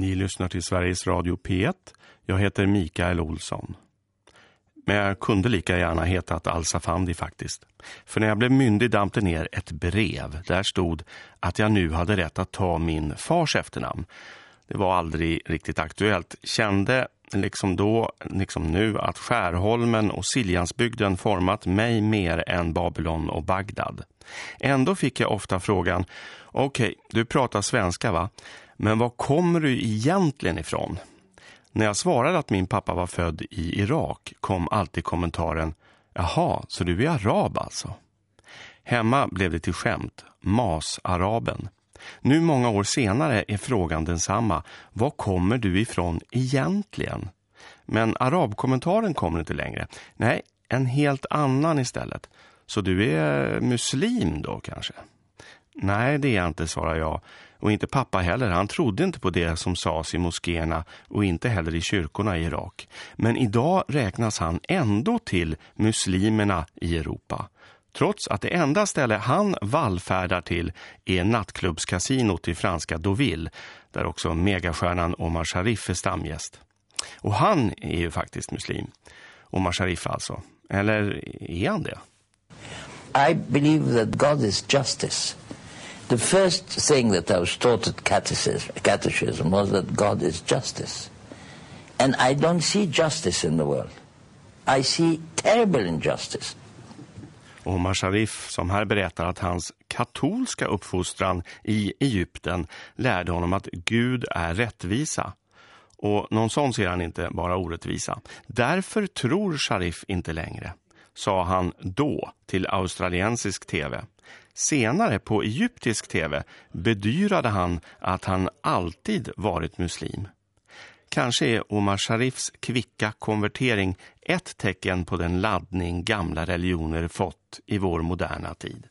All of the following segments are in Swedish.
Ni lyssnar till Sveriges Radio P1. Jag heter Mikael Olsson. Men jag kunde lika gärna hetat Al-Safandi faktiskt. För när jag blev myndig damp det ner ett brev. Där stod att jag nu hade rätt att ta min fars efternamn. Det var aldrig riktigt aktuellt. Kände liksom då, liksom nu, att Skärholmen och Siljansbygden format mig mer än Babylon och Bagdad. Ändå fick jag ofta frågan, okej, okay, du pratar svenska va? Men var kommer du egentligen ifrån? När jag svarade att min pappa var född i Irak kom alltid kommentaren Jaha, så du är arab alltså? Hemma blev det till skämt, mas-araben. Nu många år senare är frågan densamma. Var kommer du ifrån egentligen? Men arabkommentaren kommer inte längre. Nej, en helt annan istället. Så du är muslim då kanske? Nej, det är jag inte, svarar jag. Och inte pappa heller. Han trodde inte på det som sades i moskéerna och inte heller i kyrkorna i Irak. Men idag räknas han ändå till muslimerna i Europa. Trots att det enda ställe han vallfärdar till är nattklubbskasinot i franska Deauville, där också megastjärnan Omar Sharif är stamgäst. Och han är ju faktiskt muslim. Omar Sharif alltså. Eller är han det? I believe that God is justice. The first thing that I was taught at catechism, catechism was that God is justice. And I don't see justice in the world. I see terrible injustice. Omar Sharif som här berättar att hans katolska uppfostran i Egypten lärde honom att Gud är rättvisa. Och någon sån ser han inte, bara orättvisa. Därför tror Sharif inte längre, sa han då till australiensisk tv. Senare på egyptisk tv bedyrade han att han alltid varit muslim. Kanske är Omar Sharifs kvicka konvertering ett tecken på den laddning gamla religioner fått i vår moderna tid.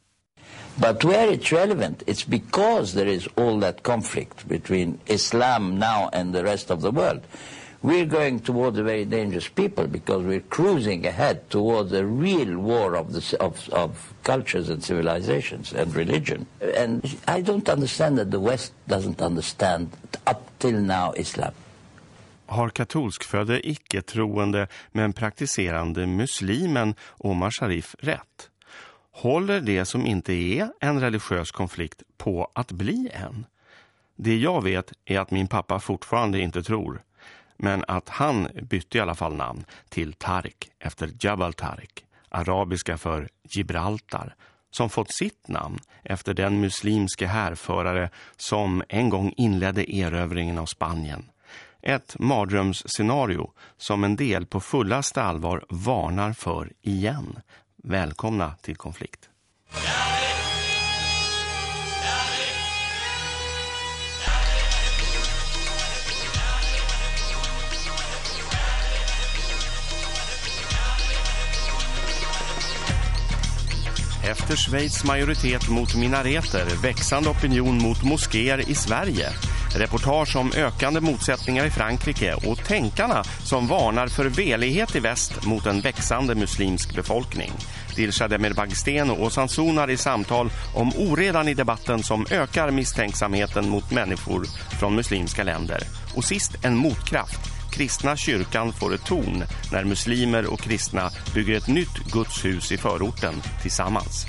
But where it's relevant, it's because there is all that conflict between Islam now and the rest of the world. We're going towards a very dangerous people because we're cruising ahead towards a real war of, the, of, of cultures and civilizations and religion. And I don't understand that the West doesn't understand up till now Islam. Har katolskfödde icke-troende men praktiserande muslimen Omar Sharif rätt? Håller det som inte är en religiös konflikt på att bli en? Det jag vet är att min pappa fortfarande inte tror men att han bytte i alla fall namn till Tarik efter Jabal Tarik, arabiska för Gibraltar, som fått sitt namn efter den muslimske härförare som en gång inledde erövringen av Spanien. Ett mardrömsscenario som en del på fullaste allvar varnar för igen. Välkomna till konflikt. Efter Schweiz majoritet mot minareter, växande opinion mot moskéer i Sverige. Reportage om ökande motsättningar i Frankrike och tänkarna som varnar för velighet i väst mot en växande muslimsk befolkning. Dilsa Demir Bagsten och Åsan Sonar i samtal om oredan i debatten som ökar misstänksamheten mot människor från muslimska länder. Och sist en motkraft kristna kyrkan får ett ton när muslimer och kristna bygger ett nytt gudshus i förorten tillsammans.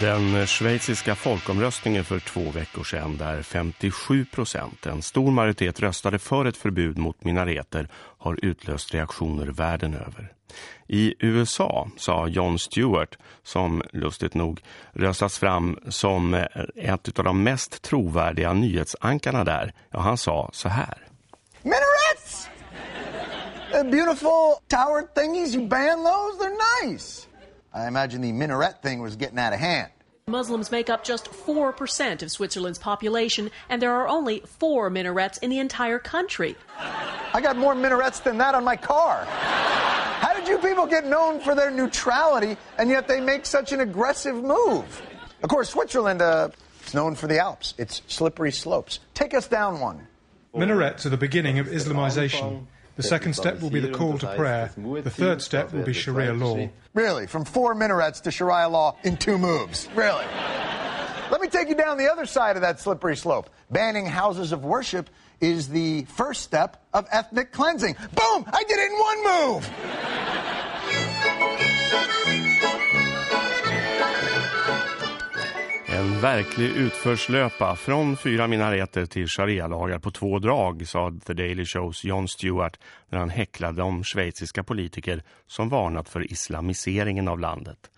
Den schweiziska folkomröstningen för två veckor sedan där 57 procent, en stor majoritet röstade för ett förbud mot minareter har utlöst reaktioner världen över. I USA sa Jon Stewart, som lustigt nog röstas fram som ett av de mest trovärdiga nyhetsankarna där. Ja, han sa så här. Minarets! The beautiful tower thingies, you ban those? They're nice. I imagine the minaret thing was getting out of hand. Muslims make up just 4% of Switzerland's population, and there are only four minarets in the entire country. I got more minarets than that on my car. How did you people get known for their neutrality, and yet they make such an aggressive move? Of course, Switzerland uh, is known for the Alps, its slippery slopes. Take us down one. Minarets are the beginning of Islamization. The second step will be the call to prayer. The third step will be Sharia law. Really? From four minarets to Sharia law in two moves? Really? Let me take you down the other side of that slippery slope. Banning houses of worship is the first step of ethnic cleansing. Boom! I did it in one move! En verklig utförslöpa från fyra minareter till sharia-lagar på två drag, sa The Daily Shows Jon Stewart när han häcklade de schweiziska politiker som varnat för islamiseringen av landet.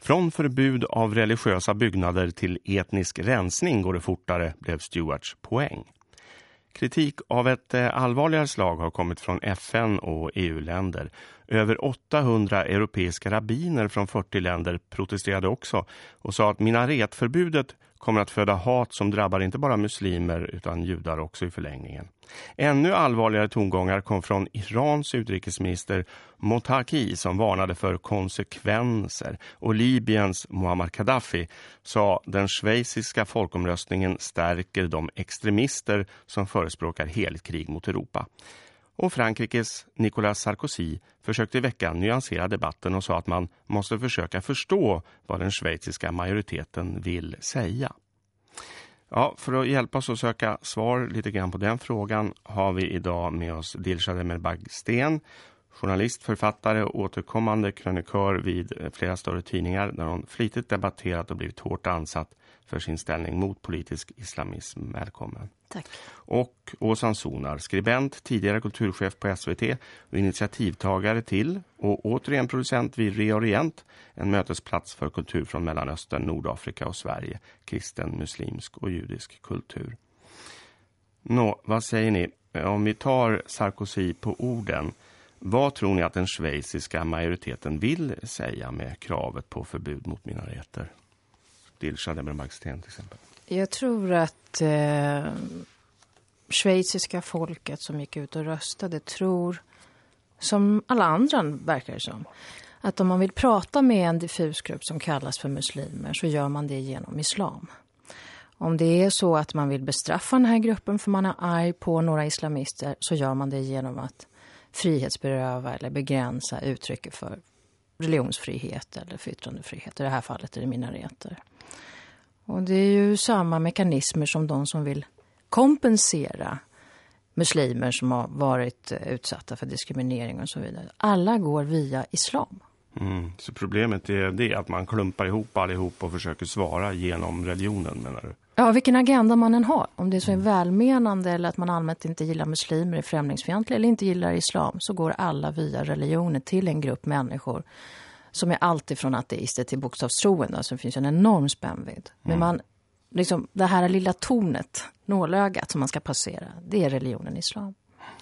Från förbud av religiösa byggnader till etnisk rensning går det fortare, blev Stewarts poäng. Kritik av ett eh, allvarligare slag har kommit från FN och EU-länder. Över 800 europeiska rabbiner från 40 länder protesterade också och sa att minaretförbudet kommer att föda hat som drabbar inte bara muslimer utan judar också i förlängningen. Ännu allvarligare tongångar kom från Irans utrikesminister Motaki som varnade för konsekvenser och Libyens Muammar Gaddafi sa den schweiziska folkomröstningen stärker de extremister som förespråkar heligt krig mot Europa. Och Frankrikes Nicolas Sarkozy försökte i veckan nyansera debatten och sa att man måste försöka förstå vad den schweiziska majoriteten vill säga. Ja, för att hjälpa oss att söka svar lite grann på den frågan har vi idag med oss Dilshad Merbagsten, journalist, författare och återkommande krönikör vid flera större tidningar där hon flitigt debatterat och blivit hårt ansatt för sin ställning mot politisk islamism. Välkommen. Tack. Och Åsan Sonar, skribent, tidigare kulturchef på SVT och initiativtagare till och återigen producent vid Reorient, en mötesplats för kultur från Mellanöstern, Nordafrika och Sverige, kristen, muslimsk och judisk kultur. Nå, vad säger ni? Om vi tar Sarkozy på orden, vad tror ni att den schweiziska majoriteten vill säga med kravet på förbud mot minareter? Dilshad Ebermarksten till exempel. Jag tror att eh, schweiziska folket som gick ut och röstade tror, som alla andra verkar det som, att om man vill prata med en diffus grupp som kallas för muslimer så gör man det genom islam. Om det är så att man vill bestraffa den här gruppen för man är arg på några islamister så gör man det genom att frihetsberöva eller begränsa uttrycket för religionsfrihet eller för yttrandefrihet. I det här fallet är det minareter. Och det är ju samma mekanismer som de som vill kompensera muslimer som har varit utsatta för diskriminering och så vidare. Alla går via islam. Mm. Så problemet är det att man klumpar ihop allihop och försöker svara genom religionen, menar du? Ja, vilken agenda man än har. Om det är så är välmenande eller att man allmänt inte gillar muslimer, är främlingsfientliga eller inte gillar islam så går alla via religionen till en grupp människor som är alltifrån ateister till bokstavstroende. Alltså det finns en enorm spännvidd. Men mm. man, liksom, det här lilla tornet, nålögat som man ska passera, det är religionen islam.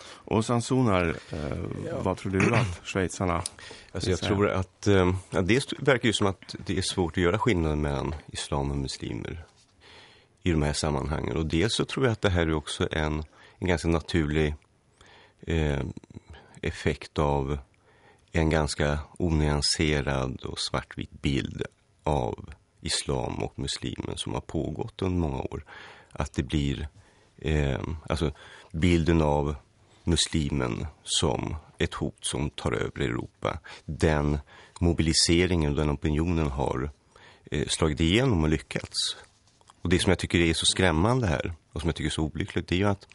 Och Sansonar, eh, vad tror du att schweizarna Alltså jag tror att, eh, det verkar ju som att det är svårt att göra skillnad mellan islam och muslimer i de här sammanhangen. Och dels så tror jag att det här är också en, en ganska naturlig eh, effekt av en ganska onyanserad och svartvit bild av islam och muslimen som har pågått under många år. Att det blir eh, alltså bilden av muslimen som ett hot som tar över Europa. Den mobiliseringen och den opinionen har eh, slagit igenom och lyckats. Och det som jag tycker är så skrämmande här och som jag tycker är så olyckligt det är ju att,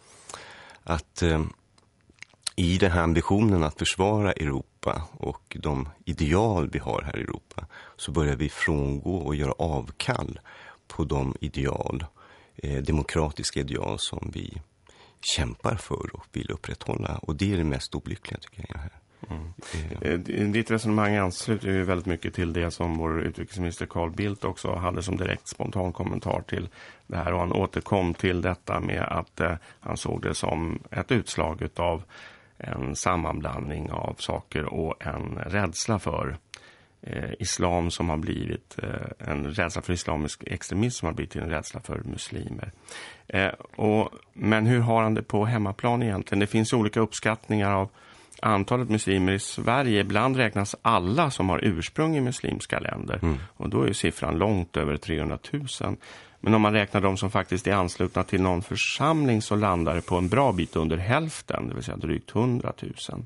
att eh, i den här ambitionen att försvara Europa och de ideal vi har här i Europa så börjar vi frångå och göra avkall på de ideal, eh, demokratiska ideal som vi kämpar för och vill upprätthålla. Och det är det mest olyckliga tycker jag här. Mm. Eh, eh, ditt resonemang ansluter ju väldigt mycket till det som vår utrikesminister Carl Bildt också hade som direkt spontan kommentar till det här. Och han återkom till detta med att eh, han såg det som ett utslag av en sammanblandning av saker och en rädsla för eh, islam som har blivit eh, en rädsla för islamisk extremism som har blivit en rädsla för muslimer. Eh, och, men hur har han det på hemmaplan egentligen? Det finns olika uppskattningar av antalet muslimer i Sverige. Ibland räknas alla som har ursprung i muslimska länder. Mm. Och då är siffran långt över 300 000. Men om man räknar de som faktiskt är anslutna till någon församling så landar det på en bra bit under hälften, det vill säga drygt 100 000.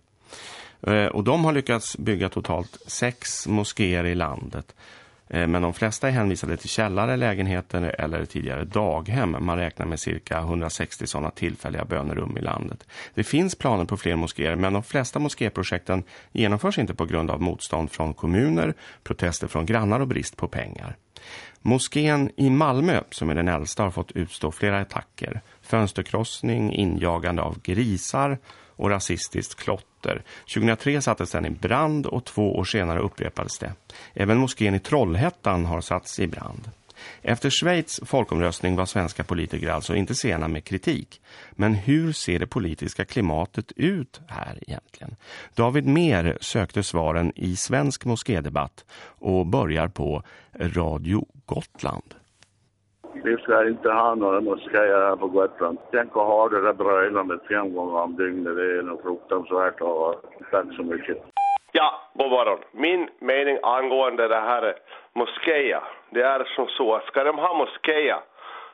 Eh, och de har lyckats bygga totalt sex moskéer i landet. Eh, men de flesta är hänvisade till källare, lägenheter eller tidigare daghem. Man räknar med cirka 160 sådana tillfälliga bönerum i landet. Det finns planer på fler moskéer men de flesta mosképrojekten genomförs inte på grund av motstånd från kommuner, protester från grannar och brist på pengar. Moskén i Malmö, som är den äldsta, har fått utstå flera attacker. Fönsterkrossning, injagande av grisar och rasistiskt klotter. 2003 sattes den i brand och två år senare upprepades det. Även moskén i Trollhättan har satts i brand. Efter Schweiz folkomröstning var svenska politiker alltså inte sena med kritik. Men hur ser det politiska klimatet ut här egentligen? David Mer sökte svaren i svensk moskédebatt och börjar på Radio Gotland. Vi ska inte ha några moskéer här på Gotland. Tänk att ha det där brölandet fem gånger om dygnet. Det är något fruktansvärt. Och tack så mycket. Ja, god morgon. Min mening angående det här moskéer, det är som så ska de ha moskéer,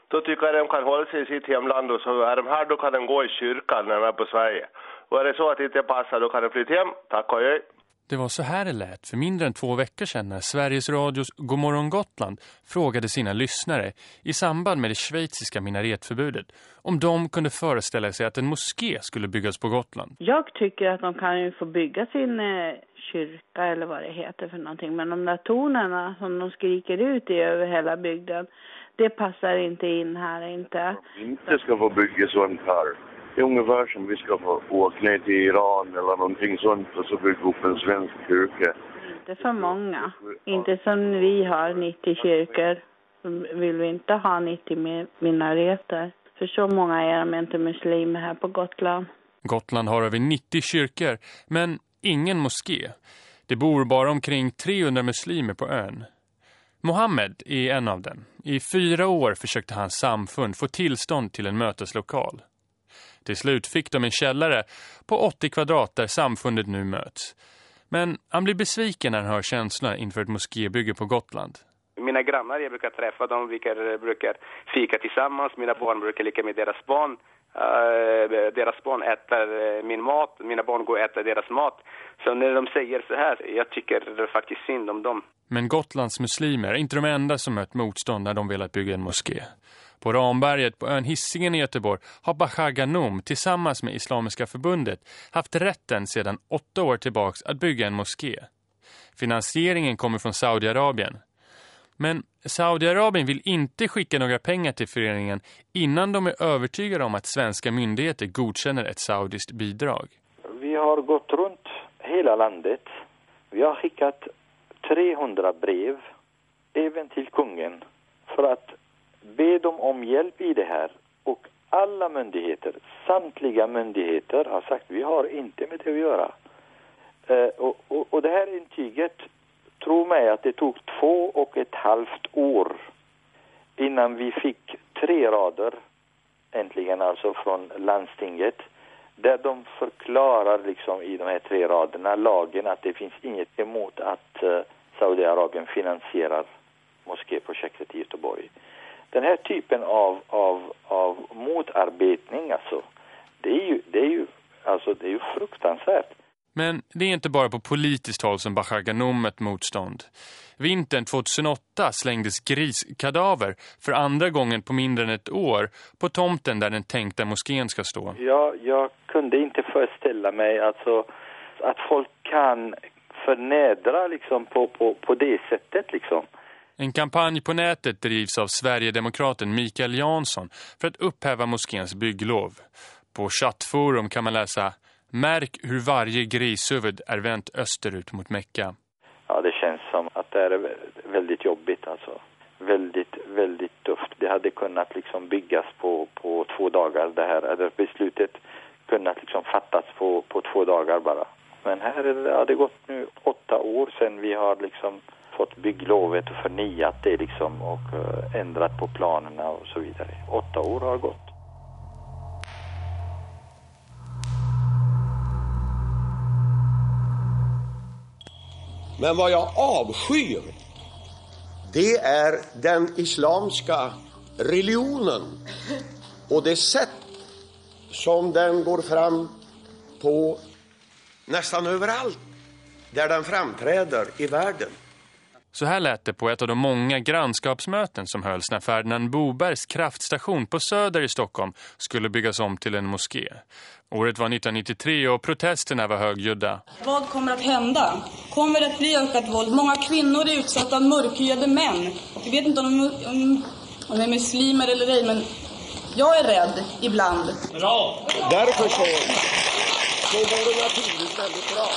då tycker jag de kan hålla sig i sitt hemland och så är de här, då kan de gå i kyrkan när de är på Sverige. Och är det så att det inte passar, då kan de flytta hem. Tack och hej. Det var så här det lät för mindre än två veckor sedan när Sveriges Radios Godmorgon Gotland frågade sina lyssnare i samband med det schweiziska minaretförbudet om de kunde föreställa sig att en moské skulle byggas på Gotland. Jag tycker att de kan ju få bygga sin eh, kyrka eller vad det heter för någonting. Men de där tonerna som de skriker ut i över hela bygden, det passar inte in här inte. Inte ska få bygga sånt här. Det är ungefär som vi ska få åka ner till Iran eller någonting sånt och så bygga upp en svensk kyrka. Inte för många. Inte som vi har 90 kyrkor. Vill vi inte ha 90 minareter. För så många är de inte muslimer här på Gotland. Gotland har över 90 kyrkor, men ingen moské. Det bor bara omkring 300 muslimer på ön. Mohammed är en av dem. I fyra år försökte hans samfund få tillstånd till en möteslokal. Till slut fick de en källare på 80 kvadrat där samfundet nu möts. Men han blir besviken när han hör känslorna inför ett moskébygge på Gotland. Mina grannar, jag brukar träffa dem, vi brukar fika tillsammans. Mina barn brukar leka med deras barn. Uh, deras barn äter min mat, mina barn går och äter deras mat. Så när de säger så här, jag tycker det faktiskt synd om dem. Men Gotlands muslimer är inte de enda som mött motstånd när de velat bygga en moské. På Ramberget på ön Hisingen i Göteborg har Bachar Ghanom tillsammans med Islamiska förbundet haft rätten sedan åtta år tillbaks att bygga en moské. Finansieringen kommer från Saudiarabien. Men Saudiarabien vill inte skicka några pengar till föreningen innan de är övertygade om att svenska myndigheter godkänner ett saudiskt bidrag. Vi har gått runt hela landet. Vi har skickat 300 brev även till kungen för att be dem om hjälp i det här. Och alla myndigheter, samtliga myndigheter har sagt vi har inte med det att göra. Eh, och, och, och, det här intyget, tro mig att det tog två och ett halvt år innan vi fick tre rader, äntligen alltså från landstinget, där de förklarar liksom i de här tre raderna, lagen, att det finns inget emot att eh, Saudiarabien finansierar mosképrojektet i Göteborg den här typen av, av, av motarbetning, alltså, det är ju, det är ju, alltså, det är ju fruktansvärt. Men det är inte bara på politiskt håll som Bachar Ghanom ett motstånd. Vintern 2008 slängdes griskadaver för andra gången på mindre än ett år på tomten där den tänkta moskén ska stå. Ja, jag kunde inte föreställa mig alltså, att folk kan förnedra liksom, på, på, på det sättet. Liksom. En kampanj på nätet drivs av Sverigedemokraten Mikael Jansson för att upphäva moskéns bygglov. På chattforum kan man läsa Märk hur varje grishuvud är vänt österut mot Mekka. Ja, det känns som att det är väldigt jobbigt alltså. Väldigt, väldigt tufft. Det hade kunnat liksom byggas på, på två dagar. Det här eller beslutet kunnat liksom fattas på, på två dagar bara. Men här är det, ja, det gått nu åtta år sedan vi har liksom fått bygglovet och förnyat det liksom och eh, ändrat på planerna och så vidare. Åtta år har gått. Men vad jag avskyr, det är den islamska religionen och det sätt som den går fram på nästan överallt där den framträder i världen. Så här lät det på ett av de många grannskapsmöten som hölls när Ferdinand Bobergs kraftstation på Söder i Stockholm skulle byggas om till en moské. Året var 1993 och protesterna var högljudda. Vad kommer att hända? Kommer det att bli ökat våld? Många kvinnor är utsatta av mörkhyade män. Vi vet inte om de, om, om de är muslimer eller ej, men jag är rädd ibland. Bra! Därför så, så var det naturligt väldigt bra.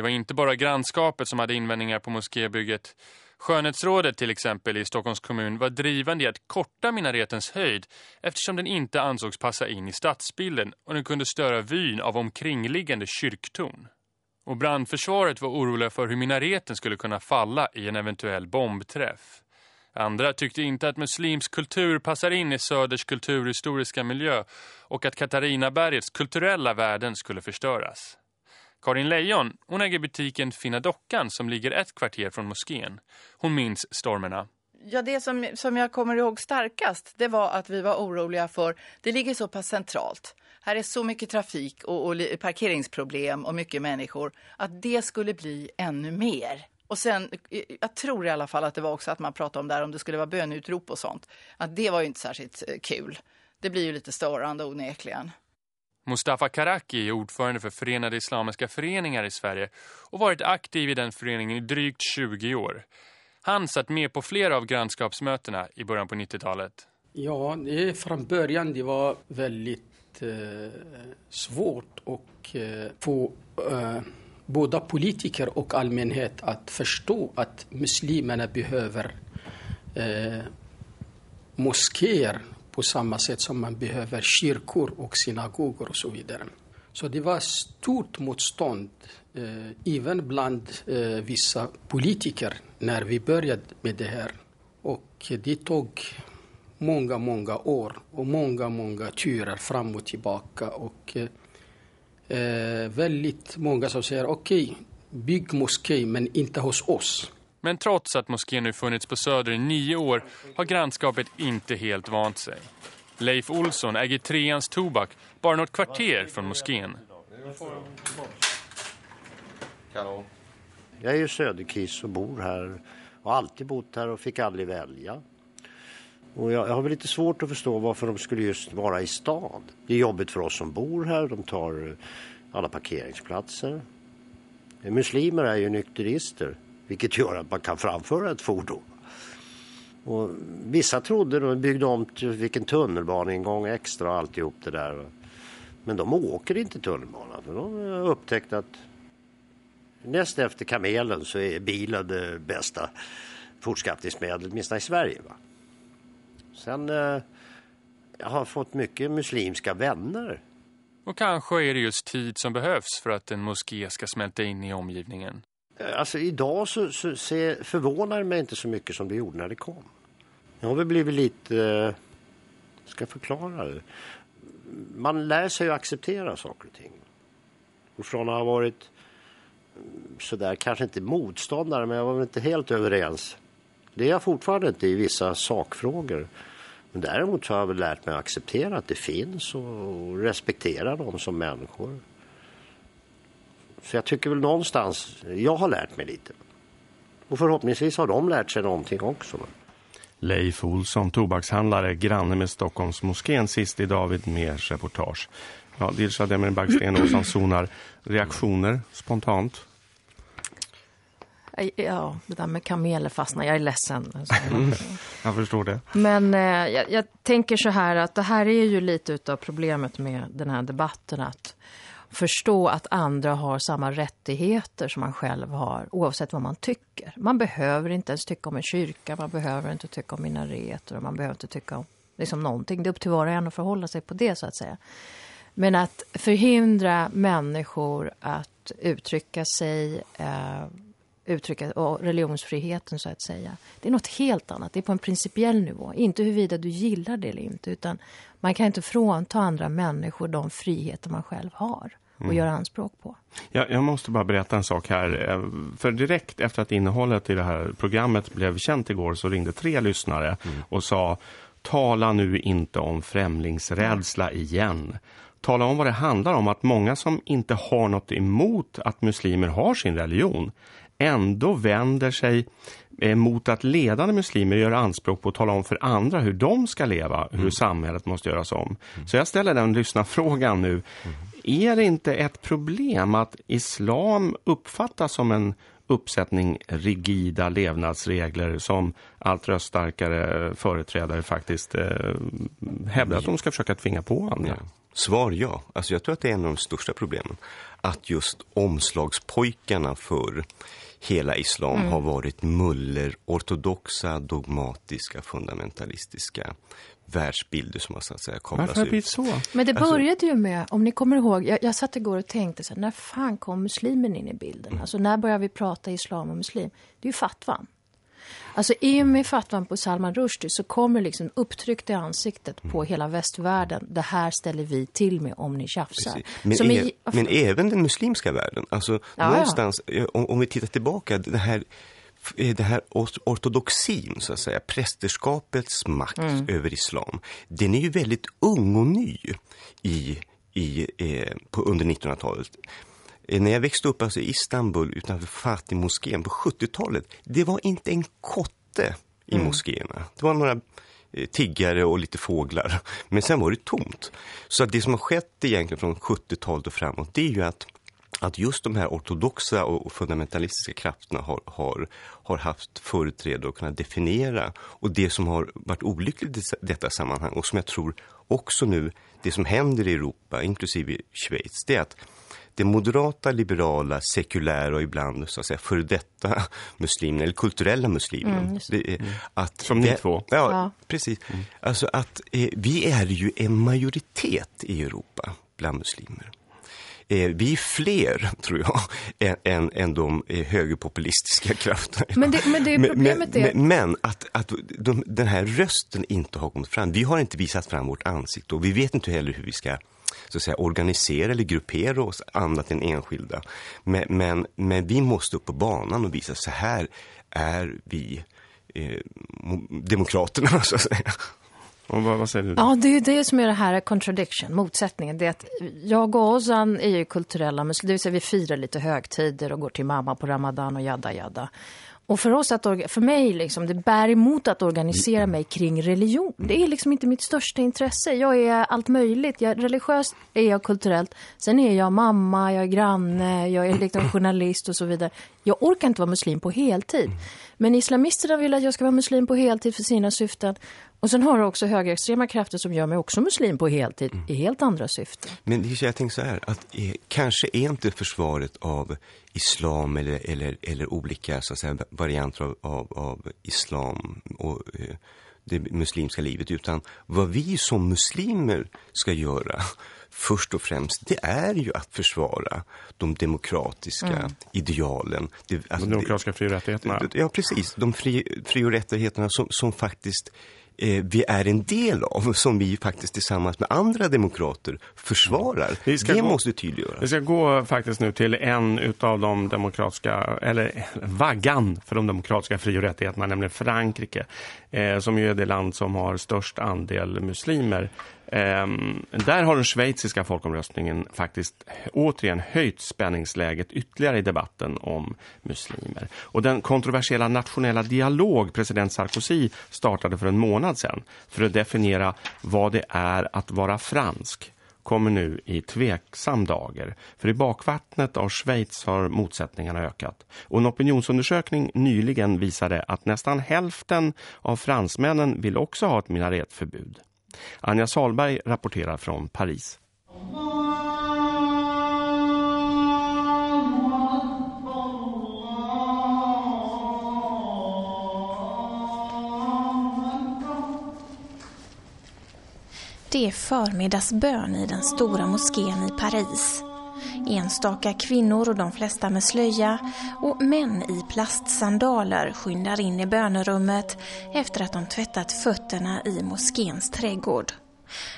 Det var inte bara grannskapet som hade invändningar på moskébygget. Skönhetsrådet till exempel i Stockholms kommun var drivande i att korta minaretens höjd eftersom den inte ansågs passa in i stadsbilden och den kunde störa vyn av omkringliggande kyrktorn. Och brandförsvaret var oroliga för hur minareten skulle kunna falla i en eventuell bombträff. Andra tyckte inte att muslimsk kultur passar in i Söders kulturhistoriska miljö och att Katarinabergets kulturella värden skulle förstöras. Karin Lejon, hon äger butiken Fina Dockan som ligger ett kvarter från moskén. Hon minns stormerna. Ja, det som, som jag kommer ihåg starkast det var att vi var oroliga för, det ligger så pass centralt. Här är så mycket trafik och, och parkeringsproblem och mycket människor att det skulle bli ännu mer. Och sen, jag tror i alla fall att det var också att man pratade om där om det skulle vara bönutrop och sånt. Att det var ju inte särskilt eh, kul. Det blir ju lite störande onekligen. Mustafa Karaki är ordförande för Förenade Islamiska Föreningar i Sverige och varit aktiv i den föreningen i drygt 20 år. Han satt med på flera av grannskapsmötena i början på 90-talet. Ja, det, från början det var väldigt eh, svårt att eh, få eh, både politiker och allmänhet att förstå att muslimerna behöver eh, moskéer på samma sätt som man behöver kyrkor och synagogor och så vidare. Så det var stort motstånd, eh, även bland eh, vissa politiker, när vi började med det här. Och det tog många, många år och många, många turer fram och tillbaka. Och eh, eh väldigt många som säger okej, okay, bygg moské men inte hos oss. Men trots att moskén nu funnits på Söder i nio år har grannskapet inte helt vant sig. Leif Olsson äger treans tobak bara något kvarter från moskén. Jag är ju söderkis och bor här och har alltid bott här och fick aldrig välja. Och jag, jag har väl lite svårt att förstå varför de skulle just vara i stad. Det är jobbigt för oss som bor här. De tar alla parkeringsplatser. Muslimer är ju nykterister. Vilket gör att man kan framföra ett fordon. Och vissa trodde de byggde om till vilken tunnelbaneingång extra och alltihop det där. Men de åker inte tunnelbana för de har upptäckt att näst efter kamelen så är bilen det bästa fortskaffningsmedlet, åtminstone i Sverige. Va? Sen eh, jag har fått mycket muslimska vänner. Och kanske är det just tid som behövs för att en moské ska smälta in i omgivningen. Eh, alltså idag så, så se, förvånar det mig inte så mycket som det gjorde när det kom. Jag har väl blivit lite, eh, ska jag förklara det. Man lär sig att acceptera saker och ting. Och från att ha varit mm, sådär, kanske inte motståndare men jag var väl inte helt överens. Det är jag fortfarande inte i vissa sakfrågor. Men däremot så har jag väl lärt mig att acceptera att det finns och respektera dem som människor. Så jag tycker väl någonstans, jag har lärt mig lite. Och förhoppningsvis har de lärt sig någonting också. Leif Olsson, tobakshandlare, granne med Stockholms moskén sist i David Mers reportage. Ja, Dilsa Demer Bagsten och sonar reaktioner spontant. Ja, det där med kameler fastnar. Jag är ledsen. Jag förstår det. Men eh, jag, jag, tänker så här att det här är ju lite utav problemet med den här debatten. Att förstå att andra har samma rättigheter som man själv har oavsett vad man tycker. Man behöver inte ens tycka om en kyrka, man behöver inte tycka om minareter och man behöver inte tycka om liksom någonting. Det är upp till var och en att förhålla sig på det så att säga. Men att förhindra människor att uttrycka sig, eh, uttrycka och religionsfriheten så att säga. Det är något helt annat. Det är på en principiell nivå. Inte huruvida du gillar det eller inte utan man kan inte frånta andra människor de friheter man själv har och mm. göra anspråk på. Ja, jag måste bara berätta en sak här. Eh, för direkt efter att innehållet i det här programmet blev känt igår så ringde tre lyssnare mm. och sa tala nu inte om främlingsrädsla igen. Tala om vad det handlar om att många som inte har något emot att muslimer har sin religion ändå vänder sig eh, mot att ledande muslimer gör anspråk på att tala om för andra hur de ska leva, hur mm. samhället måste göras om. Mm. Så jag ställer den lyssnarfrågan nu. Mm. Är det inte ett problem att islam uppfattas som en uppsättning rigida levnadsregler som allt röststarkare företrädare faktiskt eh, hävdar att de ska försöka tvinga på andra? Ja. Svar ja. Alltså jag tror att det är en av de största problemen. Att just omslagspojkarna för hela islam mm. har varit muller, ortodoxa, dogmatiska, fundamentalistiska världsbilder som har så att säga kablats Varför har det blivit så? Men det alltså- började alltså, ju med, om ni kommer ihåg, jag, jag satt igår och tänkte så här, när fan kom muslimen in i bilden? Mm. Alltså när börjar vi prata islam och muslim? Det är ju fatvan. Alltså i och med fatwan på Salman Rushdie så kommer liksom upptryckt i ansiktet på mm. hela västvärlden. Det här ställer vi till med om ni tjafsar. Men, i, men även den muslimska världen. Alltså ja, någonstans, ja. Om, om, vi tittar tillbaka, det här det här ortodoxin så att säga, prästerskapets makt mm. över islam, den är ju väldigt ung och ny i, i, eh, på, under 1900-talet. Eh, när jag växte upp alltså i Istanbul utanför Fatih-moskén på 70-talet, det var inte en kotte i mm. moskéerna. Det var några eh, tiggare och lite fåglar. Men sen var det tomt. Så att det som har skett egentligen från 70-talet och framåt, det är ju att att just de här ortodoxa och fundamentalistiska krafterna har, har, har haft företräde att kunna definiera. Och det som har varit olyckligt i detta sammanhang och som jag tror också nu, det som händer i Europa, inklusive Schweiz, det är att det moderata, liberala, sekulära och ibland så att säga för detta muslimer eller kulturella muslimer. Mm, det är, att Som det, ni två. Ja, ja. precis. Mm. Alltså att eh, vi är ju en majoritet i Europa bland muslimer. Eh, vi är fler, tror jag, än, än, de eh, högerpopulistiska krafterna. Men det, men det är problemet men, men, men att, att de, den här rösten inte har kommit fram. Vi har inte visat fram vårt ansikte och vi vet inte heller hur vi ska så att säga, organisera eller gruppera oss annat än enskilda. Men, men, men vi måste upp på banan och visa så här är vi eh, demokraterna så att säga. Och vad, vad, säger du? Ja, det är det som är det här contradiction, motsättningen. Det är att jag och Ozan är ju kulturella, det vill säga vi firar lite högtider och går till mamma på Ramadan och jadda jadda. Och för oss att för mig liksom det bär emot att organisera mig kring religion. Det är liksom inte mitt största intresse. Jag är allt möjligt. Jag, religiöst är jag kulturellt. Sen är jag mamma, jag är granne, jag är liksom journalist och så vidare. Jag orkar inte vara muslim på heltid. Men islamisterna vill att jag ska vara muslim på heltid för sina syften. Och sen har du också högerextrema krafter som gör mig också muslim på heltid mm. i helt andra syften. Men jag tänker så här, att eh, kanske är inte försvaret av islam eller, eller, eller olika så att säga, varianter av, av, av islam och eh, det muslimska livet, utan vad vi som muslimer ska göra först och främst, det är ju att försvara de demokratiska mm. idealen. Det, alltså, de demokratiska fri- och rättigheterna. Ja, precis. De fri, fri- och rättigheterna som, som faktiskt eh, vi är en del av, som vi faktiskt tillsammans med andra demokrater försvarar. Vi ska det gå, måste tydliggöra. Vi ska gå faktiskt nu till en av de demokratiska, eller vaggan för de demokratiska fri- och rättigheterna, nämligen Frankrike, eh, som ju är det land som har störst andel muslimer. Um, där har den schweiziska folkomröstningen faktiskt återigen höjt spänningsläget ytterligare i debatten om muslimer. Och den kontroversiella nationella dialog president Sarkozy startade för en månad sedan för att definiera vad det är att vara fransk kommer nu i tveksam dager. För i bakvattnet av Schweiz har motsättningarna ökat. Och en opinionsundersökning nyligen visade att nästan hälften av fransmännen vill också ha ett minaretförbud. Anja Salberg rapporterar från Paris. Det är förmiddagsbön i den stora moskén i Paris. Enstaka kvinnor och de flesta med slöja och män i plastsandaler skyndar in i bönerummet efter att de tvättat fötterna i moskéns trädgård.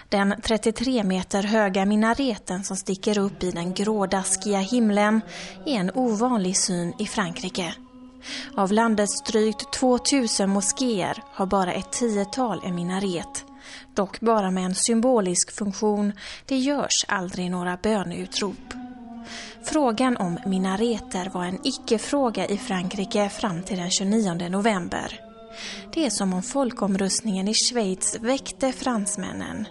Den 33 meter höga minareten som sticker upp i den grådaskiga himlen är en ovanlig syn i Frankrike. Av landets drygt 2000 moskéer har bara ett tiotal en minaret dock bara med en symbolisk funktion. Det görs aldrig några böneutrop. Frågan om minareter var en icke-fråga i Frankrike fram till den 29 november. Det är som om folkomröstningen i Schweiz väckte fransmännen.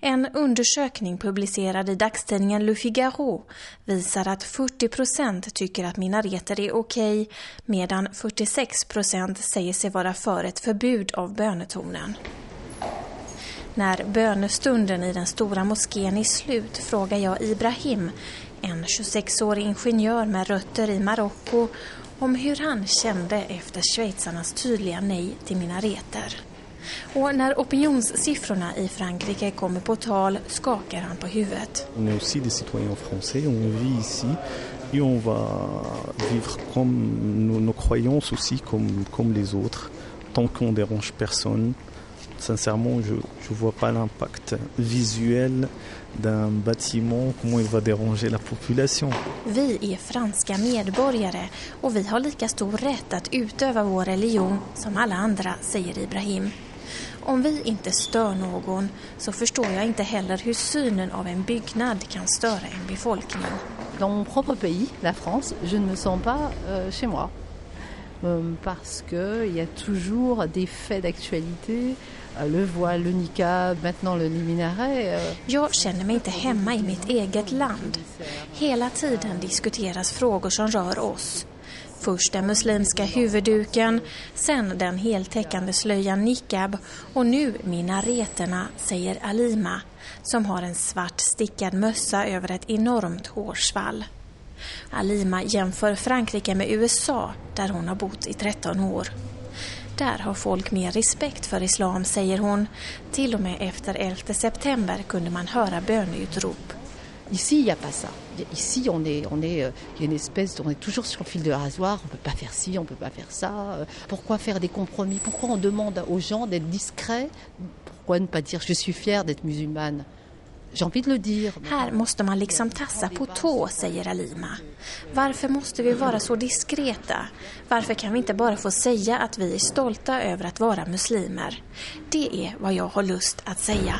En undersökning publicerad i dagstidningen Le Figaro visar att 40 procent tycker att minareter är okej medan 46 procent säger sig vara för ett förbud av bönetonen. När bönestunden i den stora moskén är slut frågar jag Ibrahim, en 26-årig ingenjör med rötter i Marocko, om hur han kände efter schweizarnas tydliga nej till minareter. Och när opinionssiffrorna i Frankrike kommer på tal skakar han på huvudet. On est aussi des citoyens français, on vit ici et on va vivre comme nos, nos croyances aussi, comme, comme les autres, tant qu'on dérange personne. Sincèrement, je ne vois pas l'impact visuel d'un bâtiment, comment il va déranger la population. Vi är franska medborgare och vi har lika stor rätt att utöva vår religion som alla andra, säger Ibrahim. Om vi inte stör någon så förstår jag inte heller hur synen av en byggnad kan störa en befolkning. Dans mon propre pays, la France, je ne me sens pas euh, chez moi. Euh, parce qu'il y a toujours des faits d'actualité, euh, le voile, le niqab, maintenant le minaret. Euh. Jag känner mig inte hemma i mitt eget land. Hela tiden diskuteras frågor som rör oss. Först den muslimska huvudduken, sen den heltäckande slöjan niqab och nu minareterna, säger Alima som har en svart stickad mössa över ett enormt hårsvall. Alima jämför Frankrike med USA där hon har bott i 13 år. Där har folk mer respekt islam, säger hon. Till och med efter 11 september. Ici, il n'y a pas ça. Ici, on est, on est, euh, il y on est toujours sur le fil de rasoir. On peut pas faire ci, on peut pas faire ça. Euh, Pourquoi faire des compromis? Pourquoi on demande aux gens d'être discrets? Pourquoi ne pas dire je suis fière d'être musulmane? Här måste man liksom tassa på tå, säger Alima. Varför måste vi vara så diskreta? Varför kan vi inte bara få säga att vi är stolta över att vara muslimer? Det är vad jag har lust att säga.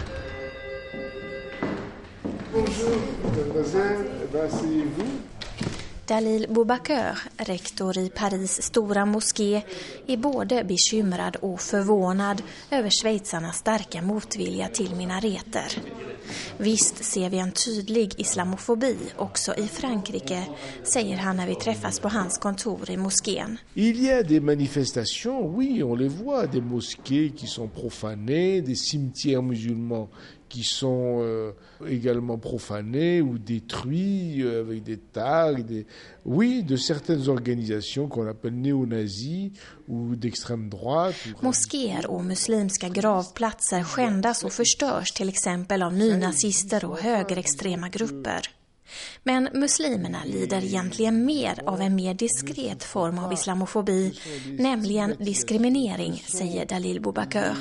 Bonjour, mademoiselle. Eh ben, asseyez-vous. Dalil Boubacar, rektor i Paris stora moské, är både bekymrad och förvånad över schweizarnas starka motvilja till minareter. Visst ser vi en tydlig islamofobi också i Frankrike, säger han när vi träffas på hans kontor i moskén. Il y a des manifestations, oui, on les voit, des mosquées qui sont profanées, des cimetières musulmans qui sont euh, également profanés ou détruits euh, avec des tags, des... oui, de certaines organisations qu'on appelle néo-nazis ou d'extrême droite. Moskéer och muslimska gravplatser skändas och förstörs till exempel av nynazister och högerextrema grupper. Men muslimerna lider egentligen mer av en mer diskret form av islamofobi, nämligen diskriminering, säger Dalil Boubacar.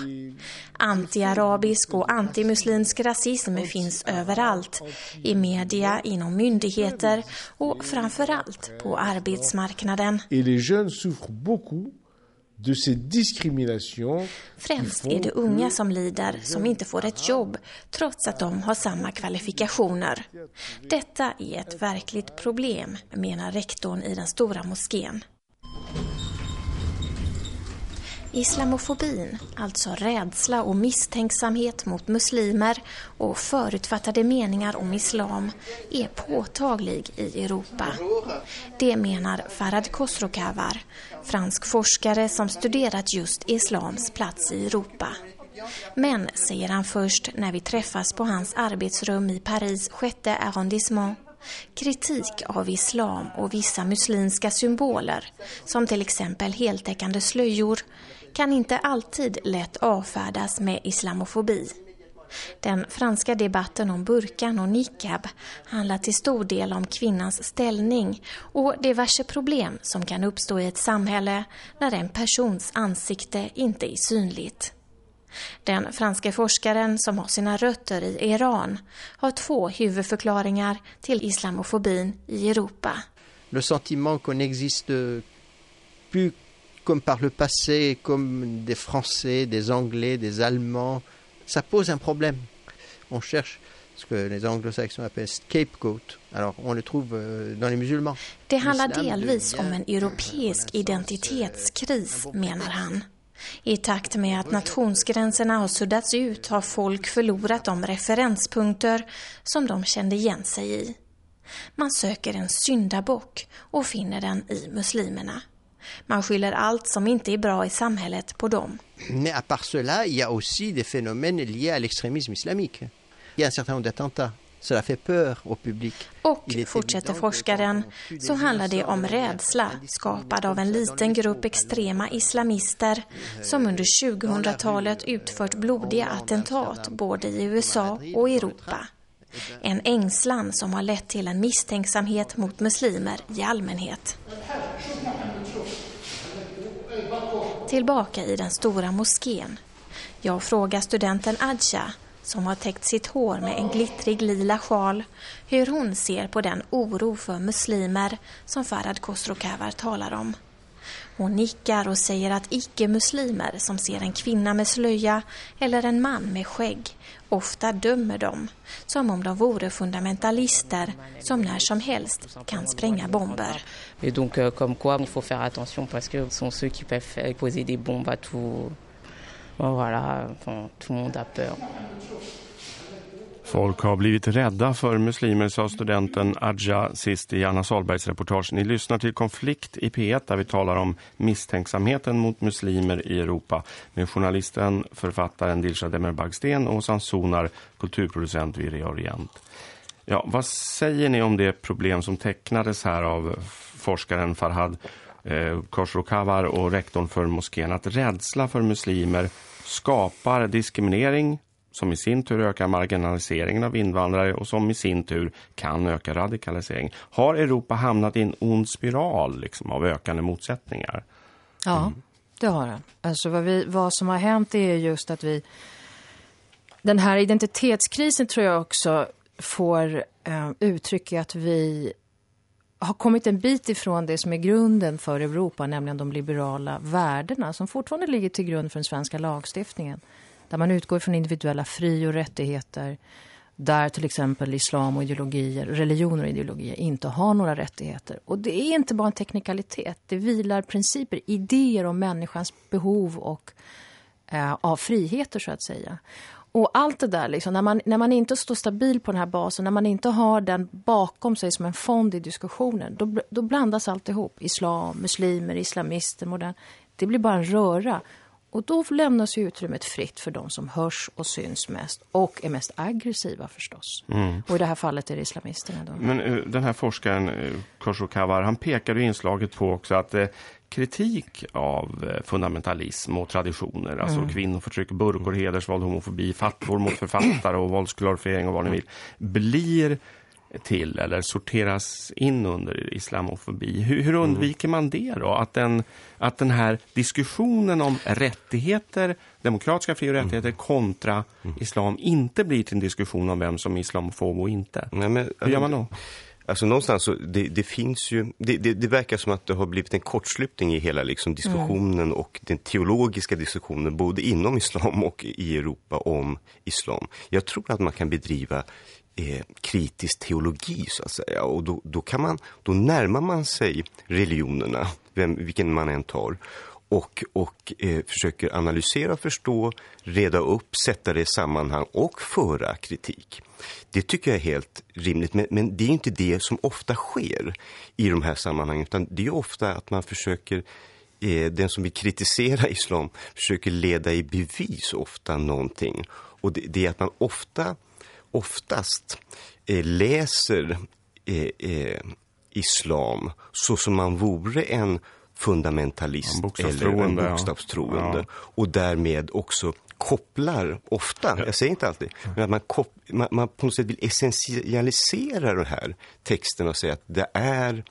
Antiarabisk och antimuslimsk rasism finns överallt, i media, inom myndigheter och framförallt på arbetsmarknaden. Et les jeunes souffrent beaucoup. Främst är det unga som lider, som inte får ett jobb, trots att de har samma kvalifikationer. Detta är ett verkligt problem, menar rektorn i den stora moskén. Islamofobin, alltså rädsla och misstänksamhet mot muslimer och förutfattade meningar om islam, är påtaglig i Europa. Det menar Farad Khosrokavar, fransk forskare som studerat just islams plats i Europa. Men, säger han först när vi träffas på hans arbetsrum i Paris sjätte arrondissement, kritik av islam och vissa muslimska symboler, som till exempel heltäckande slöjor, kan inte alltid lätt avfärdas med islamofobi. Den franska debatten om burkan och niqab handlar till stor del om kvinnans ställning och diverse problem som kan uppstå i ett samhälle när en persons ansikte inte är synligt. Den franska forskaren som har sina rötter i Iran har två huvudförklaringar till islamofobin i Europa. le sentiment qu'on n'existe plus comme par le passé, comme des Français, des Anglais, des Allemands, ça pose un problème. On cherche ce que les anglo-saxons appellent scapegoat. Alors on le trouve euh, dans les musulmans. Det handlar delvis om en europeisk identitetskris, menar han. I takt med att nationsgränserna har suddats ut har folk förlorat de referenspunkter som de kände igen sig i. Man söker en syndabock och finner den i muslimerna. Man skyller allt som inte är bra i samhället på dem. Mais à part cela, il y a aussi des phénomènes liés à l'extrémisme islamique. Il y a un certain nombre d'attentats. Cela fait peur au public. Och, fortsätter forskaren, så handlar det om rädsla skapad av en liten grupp extrema islamister som under 2000-talet utfört blodiga attentat både i USA och Europa. En ängslan som har lett till en misstänksamhet mot muslimer i allmänhet. Tillbaka i den stora moskén. Jag frågar studenten Adja som har täckt sitt hår med en glittrig lila sjal, hur hon ser på den oro för muslimer som Farad Khosrow talar om. Hon nickar och säger att icke-muslimer som ser en kvinna med slöja eller en man med skägg ofta dömer dem som om de vore fundamentalister som när som helst kan spränga bomber. Et donc euh, comme quoi il faut faire attention parce que sont ceux qui peuvent poser des bombes à tout voilà, enfin, tout le monde a peur. Folk har blivit rädda för muslimer, sa studenten Adja sist i Anna Salbergs reportage. Ni lyssnar till Konflikt i P1 där vi talar om misstänksamheten mot muslimer i Europa med journalisten, författaren Dilsa Demerbagsten och Sansonar, kulturproducent vid Reorient. Ja, vad säger ni om det problem som tecknades här av forskaren Farhad eh, och rektorn för moskén att rädsla för muslimer skapar diskriminering som i sin tur ökar marginaliseringen av invandrare och som i sin tur kan öka radikalisering. Har Europa hamnat i en ond spiral liksom, av ökande motsättningar? Ja, mm. det har det. Alltså vad, vi, vad som har hänt är just att vi... Den här identitetskrisen tror jag också får eh, uttryck i att vi har kommit en bit ifrån det som är grunden för Europa, nämligen de liberala värdena som fortfarande ligger till grund för den svenska lagstiftningen. Där man utgår från individuella fri- och rättigheter. Där till exempel islam och ideologier, religioner och ideologier inte har några rättigheter. Och det är inte bara en teknikalitet. Det vilar principer, idéer om människans behov och eh, av friheter så att säga. Och allt det där, liksom, när, man, när man inte står stabil på den här basen, när man inte har den bakom sig som en fond i diskussionen, då, då blandas allt ihop. Islam, muslimer, islamister, modern. Det blir bara en röra. Och då lämnas ju utrymmet fritt för de som hörs och syns mest och är mest aggressiva förstås. Mm. Och i det här fallet är det islamisterna. Då. Men uh, den här forskaren, uh, Khosrow Kavar, han pekar i inslaget på också att uh, kritik av fundamentalism och traditioner, alltså mm. kvinnoförtryck, burkor, hedersvåld, homofobi, fattvår mot författare och våldsglorifiering och vad ni vill, blir till eller sorteras in under islamofobi. Hur, hur undviker man det då? Att den, att den här diskussionen om rättigheter, demokratiska fri- och rättigheter kontra islam inte blir till en diskussion om vem som är islamofob och inte. Nej, men, hur gör man då? Alltså någonstans så, det, det finns ju, det, det, det, verkar som att det har blivit en kortslutning i hela liksom, diskussionen mm. och den teologiska diskussionen både inom islam och i Europa om islam. Jag tror att man kan bedriva eh, kritisk teologi så att säga. Och då, då, kan man, då närmar man sig religionerna, vem, vilken man än tar. Och, och eh, försöker analysera, förstå, reda upp, sätta det i sammanhang och föra kritik. Det tycker jag är helt rimligt, men, men det är inte det som ofta sker i de här sammanhangen. Utan det är ofta att man försöker eh, den som vill kritisera islam försöker leda i bevis ofta någonting. Och det, det är att man ofta oftast eh, läser eh, eh, islam så som man vore en fundamentalist eller en bokstavstroende. Ja. Och därmed också kopplar ofta, jag säger inte alltid, men att man, kop, man, man på något sätt vill essentialisera den här texten och säga att det är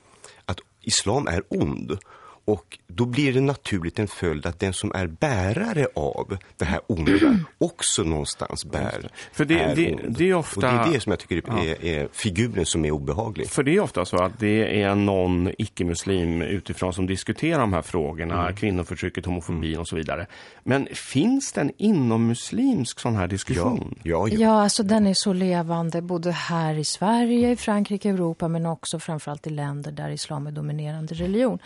att islam är ond. Och då blir det naturligt en följd att den som är bärare av det här onda också någonstans bär. För det, är det, det är ofta... Och det är det som jag tycker är, Ja. är figuren som är obehaglig. För det är ofta så att det är någon icke-muslim utifrån som diskuterar de här frågorna, Mm. kvinnoförtrycket, homofobin och så vidare. Men finns det en inommuslimsk sån här diskussion? Ja, Ja, alltså den är så levande både här i Sverige, i Frankrike, Europa men också framförallt i länder där islam är dominerande religion.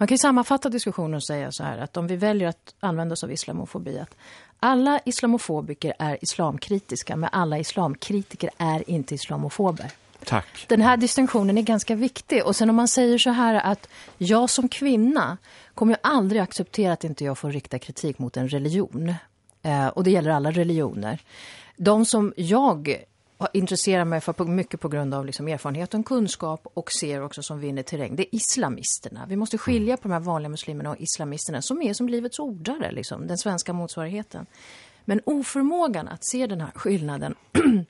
Man kan ju sammanfatta diskussionen och säga så här att om vi väljer att använda oss av islamofobi att alla islamofobiker är islamkritiska men alla islamkritiker är inte islamofober. Tack. Den här distinktionen är ganska viktig. Och sen om man säger så här att jag som kvinna kommer aldrig acceptera att inte jag får rikta kritik mot en religion. Eh, och det gäller alla religioner. De som jag intresserar mig för mycket på grund av liksom erfarenhet och kunskap och ser också som vinner terräng, det är islamisterna. Vi måste skilja på de här vanliga muslimerna och islamisterna som är som livets ordare, liksom, den svenska motsvarigheten. Men oförmågan att se den här skillnaden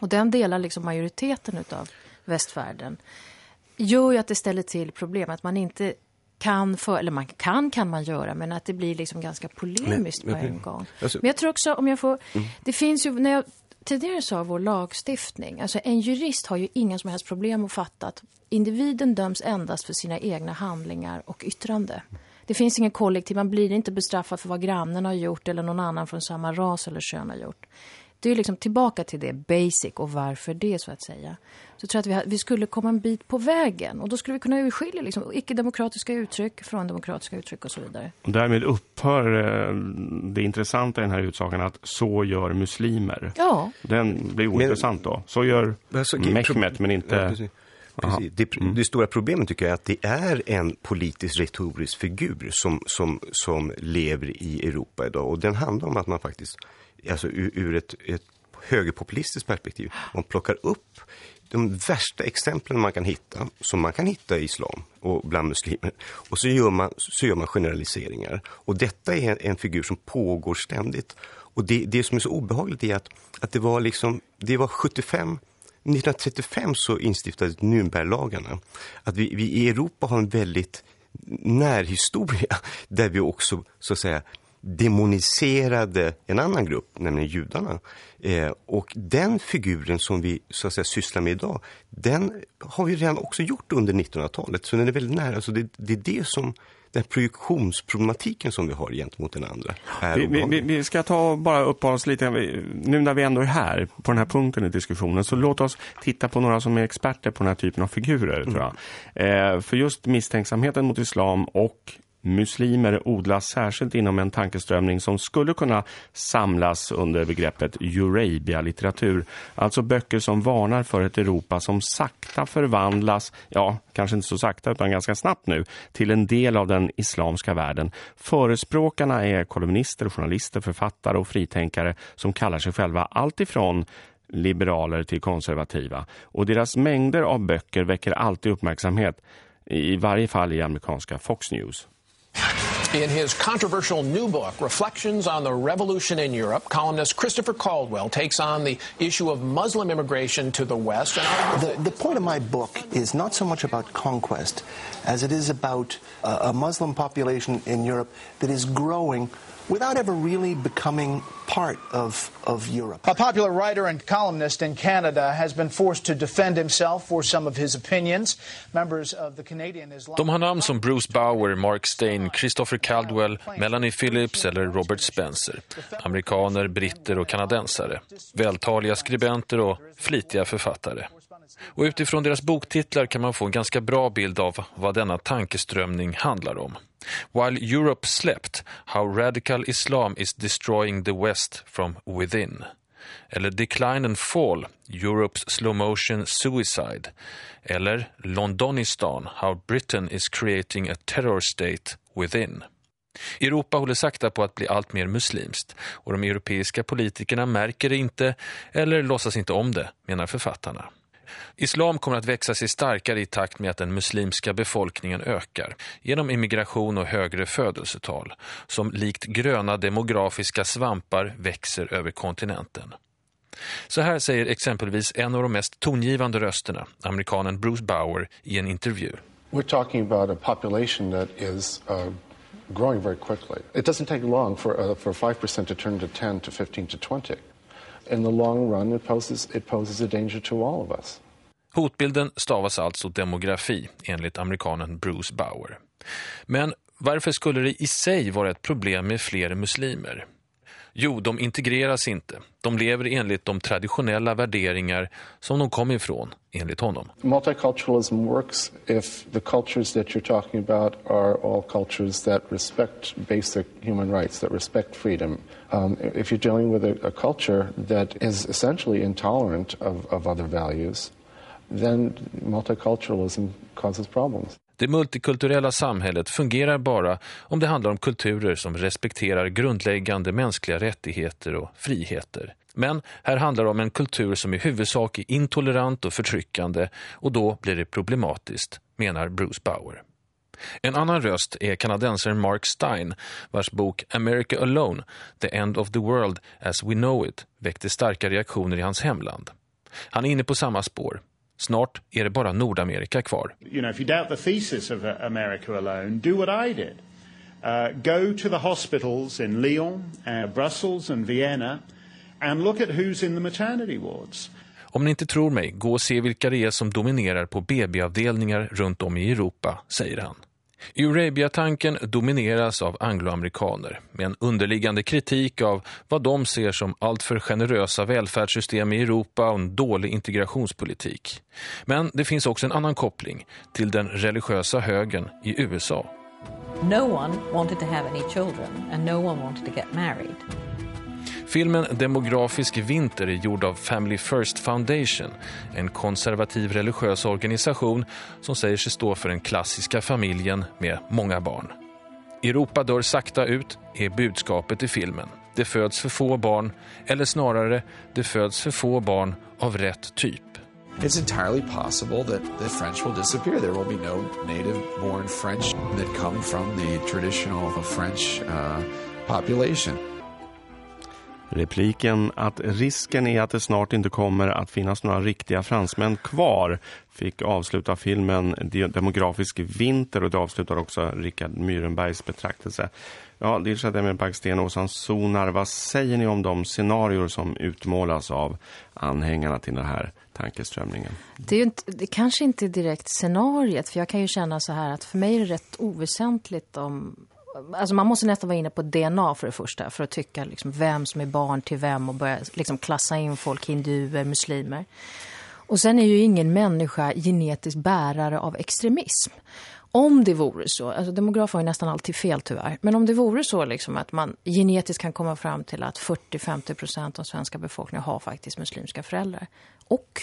och den delar liksom majoriteten av västvärlden gör ju att det ställer till problem att man inte kan för, eller man kan kan man göra men att det blir liksom ganska polemiskt Men- på en gång. alltså- men jag tror också om jag får Mm. det finns ju när jag tidigare sa vår lagstiftning alltså en jurist har ju inga som helst problem att fatta att individen döms endast för sina egna handlingar och yttrande. Det finns ingen kollektiv, man blir inte bestraffad för vad grannen har gjort eller någon annan från samma ras eller kön har gjort. Det är liksom tillbaka till det basic och varför det så att säga. Så jag tror att vi, vi skulle komma en bit på vägen och då skulle vi kunna urskilja liksom icke-demokratiska uttryck från demokratiska uttryck och så vidare. Och därmed upphör eh, det intressanta i den här utsagan att så gör muslimer. Ja. Den blir ointressant då. Så gör Alltså, Mehmet men inte... Ja. Det, det stora problemet tycker jag är att det är en politisk retorisk figur som, som, som lever i Europa idag. Och den handlar om att man faktiskt, alltså ur, ur ett, ett högerpopulistiskt perspektiv, man plockar upp de värsta exemplen man kan hitta, som man kan hitta i islam och bland muslimer. Och så gör man, så gör man generaliseringar. Och detta är en, en figur som pågår ständigt. Och det, det som är så obehagligt är att, att det var liksom, det var 75 1935 så instiftades Nürnberglagarna. Att vi, vi i Europa har en väldigt närhistoria där vi också så att säga demoniserade en annan grupp, nämligen judarna. Eh, och den figuren som vi så att säga sysslar med idag, den har vi redan också gjort under 1900-talet. Så den är väldigt nära. Så det, det är det som den projektionsproblematiken som vi har gentemot den andra Vi, vi, vi, ska ta och bara uppehålla oss lite, nu när vi ändå är här på den här punkten i diskussionen, så låt oss titta på några som är experter på den här typen av figurer, tror jag. Eh, för just misstänksamheten mot islam och muslimer odlas särskilt inom en tankeströmning som skulle kunna samlas under begreppet Eurabia-litteratur. Alltså böcker som varnar för ett Europa som sakta förvandlas, ja, kanske inte så sakta utan ganska snabbt nu, till en del av den islamska världen. Förespråkarna är kolumnister, journalister, författare och fritänkare som kallar sig själva alltifrån liberaler till konservativa. Och deras mängder av böcker väcker alltid uppmärksamhet, i varje fall i amerikanska Fox News. In his controversial new book, Reflections on the Revolution in Europe, columnist Christopher Caldwell takes on the issue of Muslim immigration to the West. The, the point of my book is not so much about conquest as it is about a Muslim population in Europe that is growing without ever really becoming part of, of Europe. A popular writer and columnist in Canada has been forced to defend himself for some of his opinions. Members of the Canadian Islam. De har namn som Bruce Bauer, Mark Stein, Christopher Caldwell, Melanie Phillips eller Robert Spencer. Amerikaner, britter och kanadensare. Vältaliga skribenter och flitiga författare. Och utifrån deras boktitlar kan man få en ganska bra bild av vad denna tankeströmning handlar om. While Europe slept, how radical Islam is destroying the West from within. Eller Decline and Fall, Europe's slow motion suicide. Eller Londonistan, how Britain is creating a terror state within. Europa håller sakta på att bli allt mer muslimskt och de europeiska politikerna märker det inte eller låtsas inte om det, menar författarna. Islam kommer att växa sig starkare i takt med att den muslimska befolkningen ökar genom immigration och högre födelsetal som likt gröna demografiska svampar växer över kontinenten. Så här säger exempelvis en av de mest tongivande rösterna, amerikanen Bruce Bauer, i en intervju. We're talking about a population that is uh, growing very quickly. It doesn't take long for, uh, for 5% to turn to 10 to 15 to 20. In the long run, it poses, it poses a danger to all of us. Hotbilden stavas alltså demografi enligt amerikanen Bruce Bauer. Men varför skulle det i sig vara ett problem med fler muslimer? Jo, de integreras inte. De lever enligt de traditionella värderingar som de kom ifrån, enligt honom. Multiculturalism works if the cultures that you're talking about are all cultures that respect basic human rights, that respect freedom. Um, if you're dealing with a, a, culture that is essentially intolerant of, of other values, then multiculturalism causes problems. Det multikulturella samhället fungerar bara om det handlar om kulturer som respekterar grundläggande mänskliga rättigheter och friheter. Men här handlar det om en kultur som i huvudsak är intolerant och förtryckande och då blir det problematiskt, menar Bruce Bauer. En annan röst är kanadensaren Mark Stein, vars bok America Alone, The End of the World as We Know It, väckte starka reaktioner i hans hemland. Han är inne på samma spår. Snart är det bara Nordamerika kvar. You know, if you doubt the thesis of uh, America alone, do what I did. Uh, go to the hospitals in Lyon, uh, Brussels and Vienna and look at who's in the maternity wards. Om ni inte tror mig, gå och se vilka det är som dominerar på BB-avdelningar runt om i Europa, säger han. Eurabia-tanken domineras av angloamerikaner med en underliggande kritik av vad de ser som alltför generösa välfärdssystem i Europa och en dålig integrationspolitik. Men det finns också en annan koppling till den religiösa högern i USA. No one wanted to have any children and no one wanted to get married. Filmen Demografisk vinter är gjord av Family First Foundation, en konservativ religiös organisation som säger sig stå för den klassiska familjen med många barn. Europa dör sakta ut är budskapet i filmen. Det föds för få barn, eller snarare, det föds för få barn av rätt typ. It's entirely possible that the French will disappear. There will be no native-born French that come from the traditional French uh, population. Repliken att risken är att det snart inte kommer att finnas några riktiga fransmän kvar fick avsluta filmen Demografisk vinter och det avslutar också Richard Myrenbergs betraktelse. Ja, det är med Bagsten och Sonar. Vad säger ni om de scenarier som utmålas av anhängarna till den här tankeströmningen? Det är ju inte, det kanske inte direkt scenariet för jag kan ju känna så här att för mig är det rätt oväsentligt om Alltså man måste nästan vara inne på DNA för det första för att tycka liksom vem som är barn till vem och börja liksom klassa in folk, hinduer, muslimer. Och sen är ju ingen människa genetiskt bärare av extremism. Om det vore så, alltså demografer har ju nästan alltid fel tyvärr, men om det vore så liksom att man genetiskt kan komma fram till att 40-50 procent av svenska befolkningen har faktiskt muslimska föräldrar. Och,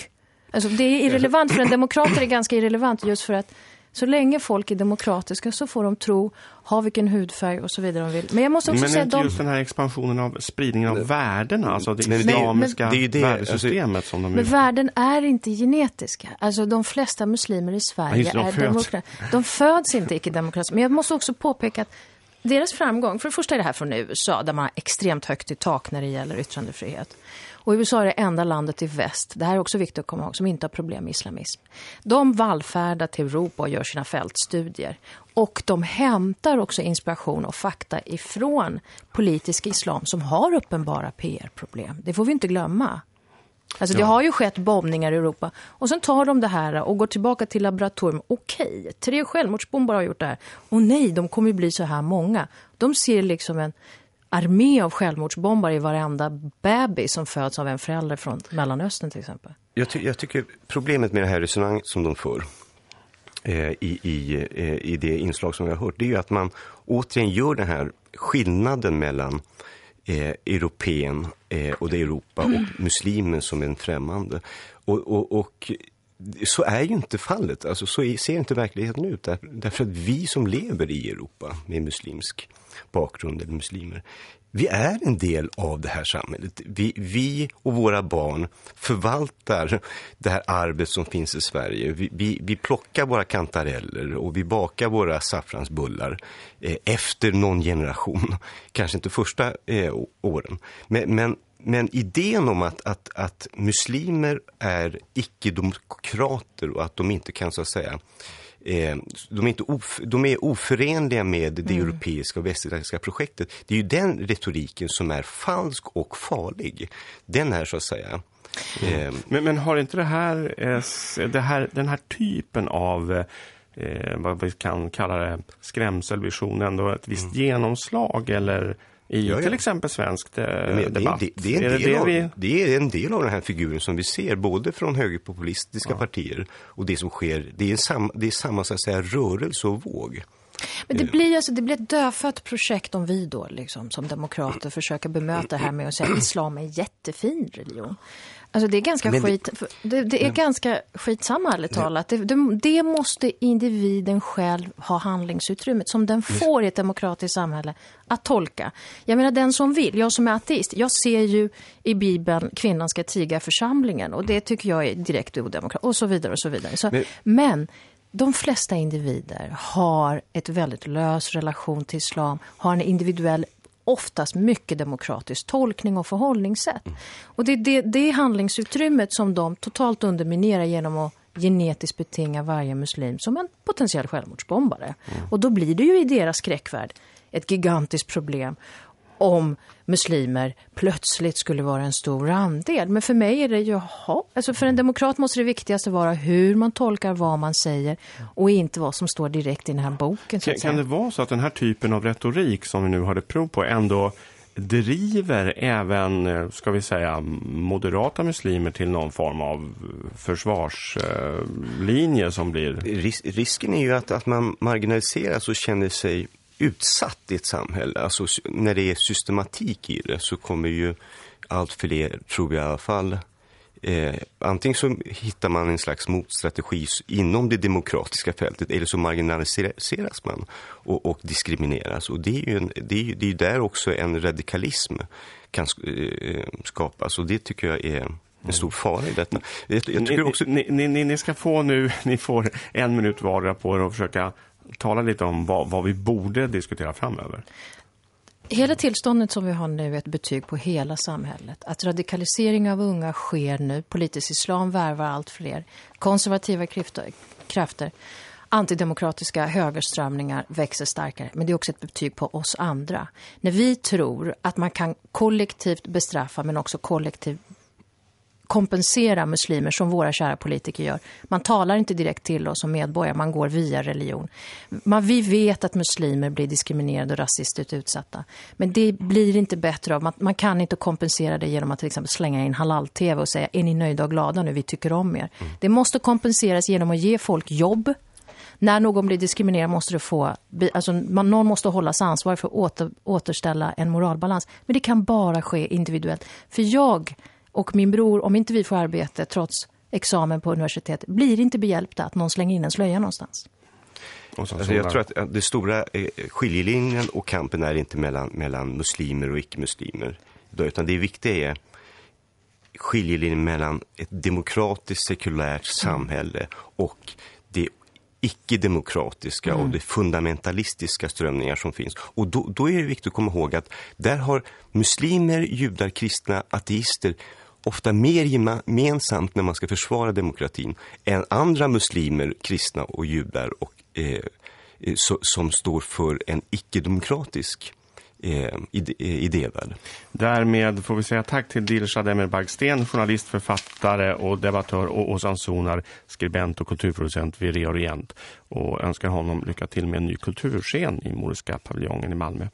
alltså det är irrelevant för en demokrat är det ganska irrelevant just för att så länge folk är demokratiska så får de tro, ha vilken hudfärg och så vidare de vill. Men jag måste också men säga inte de... just den här expansionen av spridningen av värdena, alltså det men islamiska det, det, värdesystemet alltså, som de Men värden är inte genetiska. Alltså de flesta muslimer i Sverige ja, de är demokratiska. De föds inte icke-demokratiska. Men jag måste också påpeka att deras framgång, för det första är det här från USA där man har extremt högt i tak när det gäller yttrandefrihet. Och USA är det enda landet i väst, det här är också viktigt att komma ihåg, som inte har problem med islamism. De vallfärdar till Europa och gör sina fältstudier. Och de hämtar också inspiration och fakta ifrån politisk islam som har uppenbara PR-problem. Det får vi inte glömma. Alltså ja. det har ju skett bombningar i Europa. Och sen tar de det här och går tillbaka till laboratorium. Okej, tre självmordsbomber har gjort det här. Och nej, de kommer ju bli så här många. De ser liksom en armé av självmordsbombare i varenda bebis som föds av en förälder från Mellanöstern till exempel. Jag, ty jag tycker problemet med det här resonemanget som de för eh, i, i, eh, i det inslag som vi har hört, det är ju att man återigen gör den här skillnaden mellan eh, europeen eh, och det Europa och muslimen som en främmande. Och, och, och så är ju inte fallet. Alltså, så ser inte verkligheten ut. Där, därför att vi som lever i Europa med muslimsk bakgrund eller muslimer, vi är en del av det här samhället. Vi, vi och våra barn förvaltar det här arvet som finns i Sverige. Vi, vi, vi plockar våra kantareller och vi bakar våra saffransbullar eh, efter någon generation. Kanske inte första eh, åren. Men, men men idén om att, att, att muslimer är icke-demokrater och att de inte kan så att säga eh, de, är inte of, de är oförenliga med det mm. europeiska och västerländska projektet. Det är ju den retoriken som är falsk och farlig. Den är så att säga. Mm. Men, men, har inte det här, eh, det här den här typen av eh, vad vi kan kalla det skrämselvision ändå ett visst mm. genomslag eller i ja, ja. till exempel svensk eh, det, debatt. Det, det, är är av, vi... det, är en del av den här figuren som vi ser både från högerpopulistiska ja. partier och det som sker, det är, sam, det är samma så att säga, rörelse och våg. Men det blir, alltså, det blir ett dödfött projekt om vi då liksom, som demokrater försöker bemöta det här med att säga att islam är en jättefin religion. Alltså det är ganska men, skit det, det är men, ganska skitsamma ärligt talat. Det, det, det, måste individen själv ha handlingsutrymmet som den får i ett demokratiskt samhälle att tolka. Jag menar den som vill, jag som är ateist, jag ser ju i Bibeln kvinnan ska tiga församlingen och det tycker jag är direkt odemokratiskt och så vidare och så vidare. Så, men, men de flesta individer har ett väldigt lös relation till islam, har en individuell oftast mycket demokratisk tolkning och förhållningssätt. Mm. Och det är det, det handlingsutrymmet som de totalt underminerar genom att genetiskt betinga varje muslim som en potentiell självmordsbombare. Mm. Och då blir det ju i deras skräckvärld ett gigantiskt problem om muslimer plötsligt skulle vara en stor andel. Men för mig är det ju, alltså för en demokrat måste det viktigaste vara hur man tolkar vad man säger och inte vad som står direkt i den här boken. Kan, kan, det vara så att den här typen av retorik som vi nu har det prov på ändå driver även, ska vi säga, moderata muslimer till någon form av försvarslinje som blir... Ris risken är ju att, att man marginaliseras och känner sig utsatt i ett samhälle. Alltså när det är systematik i det så kommer ju allt fler, tror jag i alla fall, eh, antingen så hittar man en slags motstrategi inom det demokratiska fältet eller så marginaliseras man och, och diskrimineras. Och det är ju en, det är, ju, det är där också en radikalism kan eh, skapas och det tycker jag är en stor fara i detta. Jag, jag ni, också... ni, ni, ni, ska få nu, ni får en minut vardera på er att försöka tala lite om vad, vad vi borde diskutera framöver. Hela tillståndet som vi har nu är ett betyg på hela samhället. Att radikalisering av unga sker nu. Politisk islam värvar allt fler. Konservativa krafter, antidemokratiska högerströmningar växer starkare. Men det är också ett betyg på oss andra. När vi tror att man kan kollektivt bestraffa men också kollektivt kompensera muslimer som våra kära politiker gör. Man talar inte direkt till oss som medborgare, man går via religion. Man, vi vet att muslimer blir diskriminerade och rasistiskt utsatta. Men det blir inte bättre av. Man, man kan inte kompensera det genom att till exempel slänga in halal-tv och säga är ni nöjda och glada nu, vi tycker om er. Mm. Det måste kompenseras genom att ge folk jobb. När någon blir diskriminerad måste det få, alltså man, någon måste hållas ansvarig för att åter, återställa en moralbalans. Men det kan bara ske individuellt. För jag och min bror, om inte vi får arbete trots examen på universitet, blir inte behjälpta att någon slänger in en slöja någonstans. Alltså jag tror att det stora eh, skiljelinjen och kampen är inte mellan, mellan muslimer och icke-muslimer. Utan det viktiga är skiljelinjen mellan ett demokratiskt sekulärt samhälle och det icke-demokratiska mm. och det fundamentalistiska strömningar som finns. Och då, då, är det viktigt att komma ihåg att där har muslimer, judar, kristna, ateister ofta mer gemensamt när man ska försvara demokratin än andra muslimer, kristna och judar och, eh, eh som står för en icke-demokratisk Eh, eh, idévärld. Därmed får vi säga tack till Dilshad Demir journalist, författare och debattör och Åsan Sonar, skribent och kulturproducent vid Reorient och önskar honom lycka till med en ny kulturscen i Moriska paviljongen i Malmö.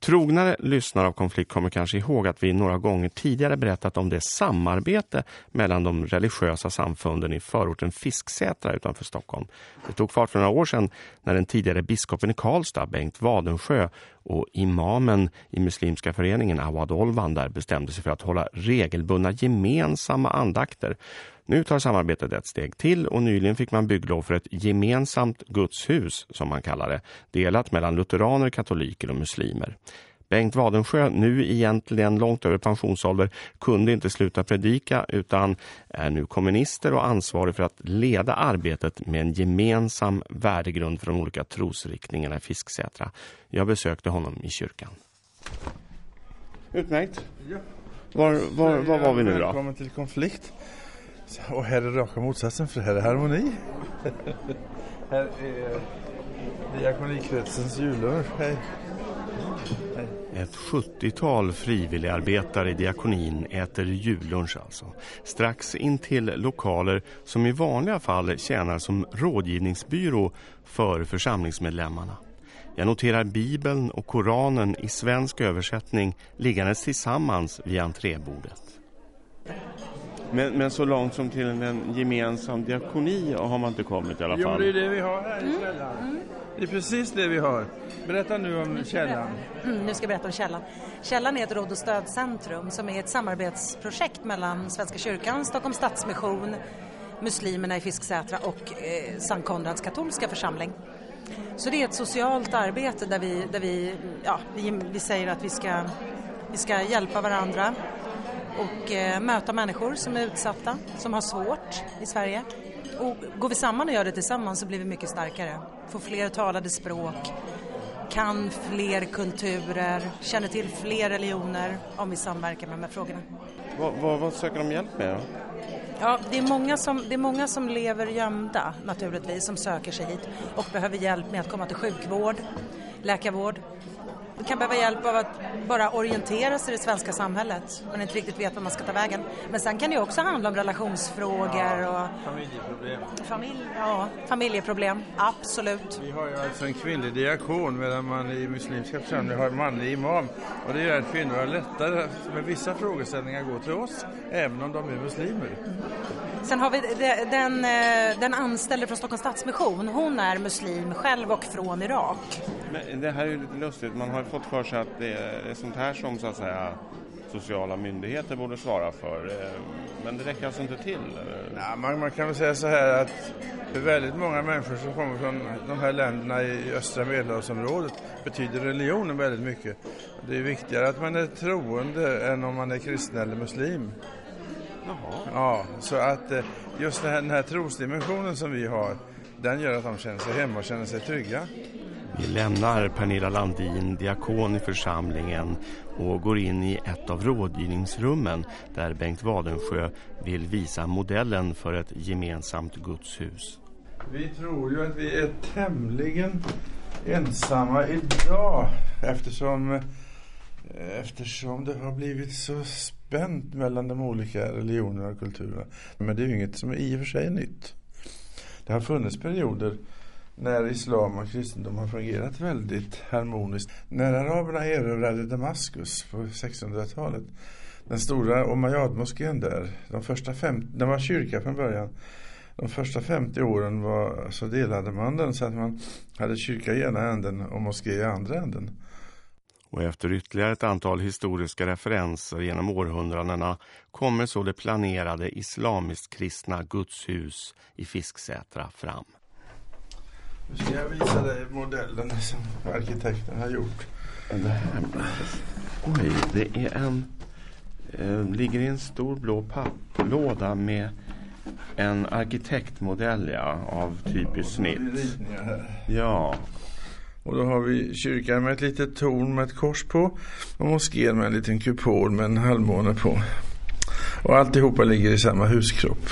Trognare lyssnare av konflikt kommer kanske ihåg att vi några gånger tidigare berättat om det samarbete mellan de religiösa samfunden i förorten Fisksätra utanför Stockholm. Det tog fart för några år sedan när den tidigare biskopen i Karlstad, Bengt Wadensjö och imamen i muslimska föreningen Awad Olvan där bestämde sig för att hålla regelbundna gemensamma andakter nu tar samarbetet ett steg till och nyligen fick man bygglov för ett gemensamt gudshus som man kallar det, delat mellan lutheraner, katoliker och muslimer. Bengt Wadensjö, nu egentligen långt över pensionsålder, kunde inte sluta predika utan är nu kommunister och ansvarig för att leda arbetet med en gemensam värdegrund för de olika trosriktningarna i Fisksätra. Jag besökte honom i kyrkan. Utmärkt. Var, var, var var vi nu då? Välkommen till konflikt. Och här är raka motsatsen för här är harmoni. Här är diakonikretsens jullunch. Hej. Ett 70-tal frivilligarbetare i diakonin äter jullunch alltså. Strax in till lokaler som i vanliga fall tjänar som rådgivningsbyrå för församlingsmedlemmarna. Jag noterar Bibeln och Koranen i svensk översättning liggandes tillsammans vid entrébordet. Men, men så långt som till en gemensam diakoni har man inte kommit i alla fall. Jo, det är det vi har här i källan. Mm. Det är precis det vi har. Berätta nu om källan. Mm, nu ska jag berätta om källan. Källan är ett råd och stödcentrum som är ett samarbetsprojekt mellan Svenska kyrkan, Stockholms stadsmission, muslimerna i Fisksätra och eh, Sankt Konrads katolska församling. Så det är ett socialt arbete där vi, där vi, ja, vi, vi säger att vi ska, vi ska hjälpa varandra och eh, möta människor som är utsatta, som har svårt i Sverige. Och går vi samman och gör det tillsammans så blir vi mycket starkare. Får fler talade språk, kan fler kulturer, känner till fler religioner om vi samverkar med de här frågorna. Vad, vad, vad söker de hjälp med? Ja, det är, många som, det är många som lever gömda naturligtvis som söker sig hit och behöver hjälp med att komma till sjukvård, läkarvård, kan behöva hjälp av att bara orientera sig i det svenska samhället. Man inte riktigt vet var man ska ta vägen. Men sen kan det också handla om relationsfrågor och... Familjeproblem. Familj, ja, familjeproblem, absolut. Vi har ju alltså en kvinnlig diakon medan man i muslimska församlingar har en manlig imam. Och det gör att kvinnor har lättare med vissa frågeställningar gå till oss, även om de är muslimer. Sen har vi den, eh, den anställde från Stockholms Stadsmission. Hon är muslim själv och från Irak. Men det här är ju lite lustigt. Man har ju fått för sig att det är sånt här som så att säga sociala myndigheter borde svara för. Eh, men det räcker alltså inte till? Ja, man, man, kan väl säga så här att för väldigt många människor som kommer från de här länderna i östra medelhavsområdet betyder religionen väldigt mycket. Det är viktigare att man är troende än om man är kristen eller muslim. Jaha. Ja, så att eh, just den här, den här trosdimensionen som vi har, den gör att de känner sig hemma och känner sig trygga. Vi lämnar Pernilla Landin, diakon i församlingen och går in i ett av rådgivningsrummen där Bengt Wadensjö vill visa modellen för ett gemensamt gudshus. Vi tror ju att vi är tämligen ensamma idag eftersom, eftersom det har blivit så spänt mellan de olika religionerna och kulturerna. Men det är ju inget som är i och för sig nytt. Det har funnits perioder när islam och kristendom har fungerat väldigt harmoniskt. När araberna erövrade Damaskus på 1600-talet, den stora Omayyad-moskén där, de första fem, den var kyrka från början. De första 50 åren var, så delade man den så att man hade kyrka i ena änden och moské i andra änden. Och efter ytterligare ett antal historiska referenser genom århundradena kommer så det planerade islamiskt kristna gudshus i Fisksätra fram. Nu ska jag visa dig modellen som arkitekten har gjort. Det här, oj, det är en... Eh, ligger i en stor blå papplåda med en arkitektmodell ja, av typiskt snitt. Ja. Och då har vi kyrkan med ett litet torn med ett kors på och moskén med en liten kupol med en halvmåne på. Och alltihopa ligger i samma huskropp.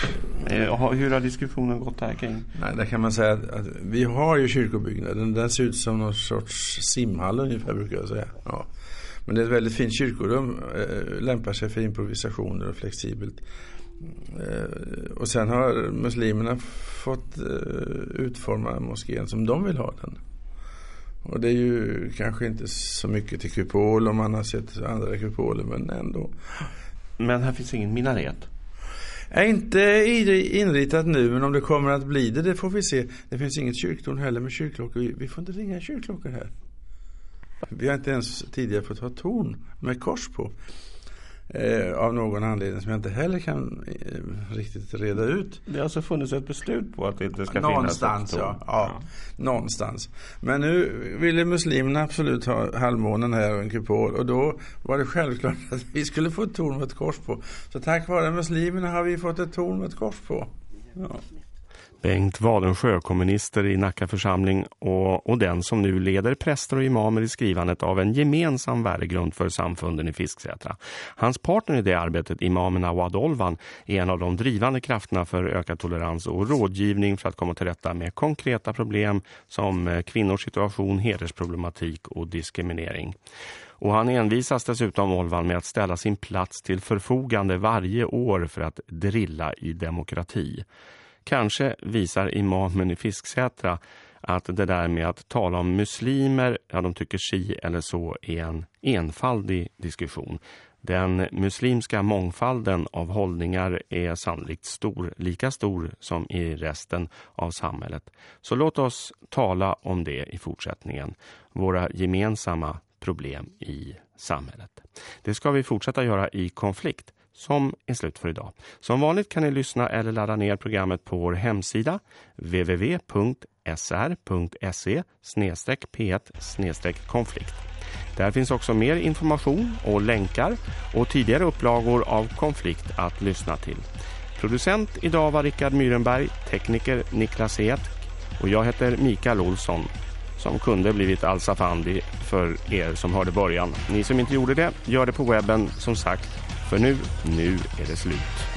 Eh, hur har diskussionen gått här kring? Nej, där kan man säga att, att, vi har ju kyrkobyggnaden. Den ser ut som någon sorts simhall ungefär brukar jag säga. Ja. Men det är ett väldigt fint kyrkorum. Eh, lämpar sig för improvisationer och flexibelt. Eh, och sen har muslimerna fått eh, utforma moskén som de vill ha den. Och det är ju kanske inte så mycket till kupol om man har sett andra kupoler men ändå. Men här finns ingen minaret? Är inte inritat nu men om det kommer att bli det, det får vi se. Det finns inget kyrktorn heller med kyrkklockor. Vi får inte ringa kyrkklockor här. Vi har inte ens tidigare fått ha torn med kors på. Eh, av någon anledning som jag inte heller kan eh, riktigt reda ut. Det har alltså funnits ett beslut på att det inte ska någonstans, finnas ja, ja, ja. Någonstans. Men nu ville muslimerna absolut ha halvmånen här och en kupol. Och då var det självklart att vi skulle få ett torn med ett kors på. Så tack vare muslimerna har vi fått ett torn med ett kors på. Ja. Bengt Wadensjö, kommunister i Nacka församling och, och den som nu leder präster och imamer i skrivandet av en gemensam värdegrund för samfunden i Fisksätra. Hans partner i det arbetet, imamen Awad Olvan, är en av de drivande krafterna för ökad tolerans och rådgivning för att komma till rätta med konkreta problem som eh, kvinnors situation, hedersproblematik och diskriminering. Och han envisas dessutom Olvan med att ställa sin plats till förfogande varje år för att drilla i demokrati. Kanske visar imamen i Fisksätra att det där med att tala om muslimer, ja de tycker si eller så, är en enfaldig diskussion. Den muslimska mångfalden av hållningar är sannolikt stor, lika stor som i resten av samhället. Så låt oss tala om det i fortsättningen. Våra gemensamma problem i samhället. Det ska vi fortsätta göra i konflikt som är slut för idag. Som vanligt kan ni lyssna eller ladda ner programmet på vår hemsida www.sr.se p1 konflikt. Där finns också mer information och länkar och tidigare upplagor av konflikt att lyssna till. Producent idag var Rickard Myrenberg, tekniker Niklas Ek och jag heter Mikael Olsson som kunde blivit Al-Safandi för er som hörde början. Ni som inte gjorde det, gör det på webben som sagt. För nu, nu är det slut.